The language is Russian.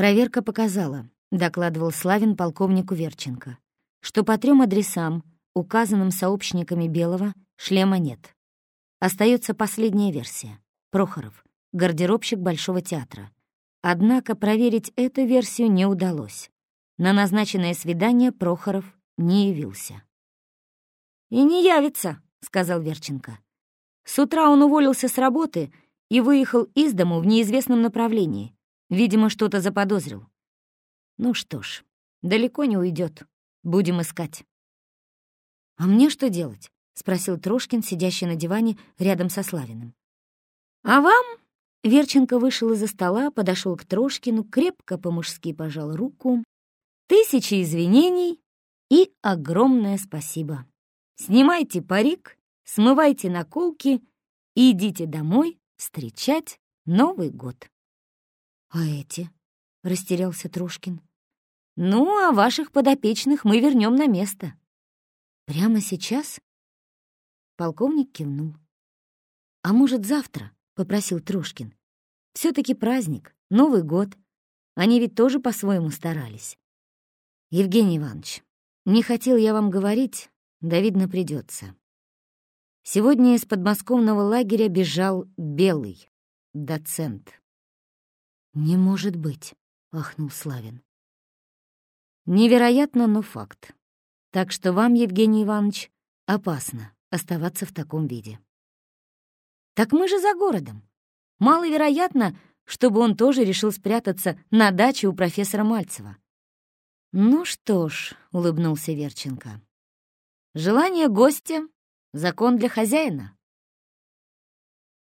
Проверка показала, докладывал Славин полковнику Верченко, что по трем адресам, указанным сообщниками Белого, шлема нет. Остается последняя версия. Прохоров, гардеробщик Большого театра. Однако проверить эту версию не удалось. На назначенное свидание Прохоров не явился. «И не явится», — сказал Верченко. С утра он уволился с работы и выехал из дому в неизвестном направлении. Видимо, что-то заподозрил. Ну что ж, далеко не уйдет. Будем искать. «А мне что делать?» — спросил Трошкин, сидящий на диване рядом со Славиным. «А вам?» — Верченко вышел из-за стола, подошел к Трошкину, крепко по-мужски пожал руку. «Тысячи извинений и огромное спасибо. Снимайте парик, смывайте наколки и идите домой встречать Новый год». «А эти?» — растерялся Трошкин. «Ну, а ваших подопечных мы вернем на место». «Прямо сейчас?» Полковник кивнул. «А может, завтра?» — попросил Трошкин. все таки праздник, Новый год. Они ведь тоже по-своему старались». «Евгений Иванович, не хотел я вам говорить, да, видно, придется. Сегодня из подмосковного лагеря бежал Белый, доцент». «Не может быть», — ахнул Славин. «Невероятно, но факт. Так что вам, Евгений Иванович, опасно оставаться в таком виде. Так мы же за городом. Маловероятно, чтобы он тоже решил спрятаться на даче у профессора Мальцева. «Ну что ж», — улыбнулся Верченко, — «желание гостя — закон для хозяина».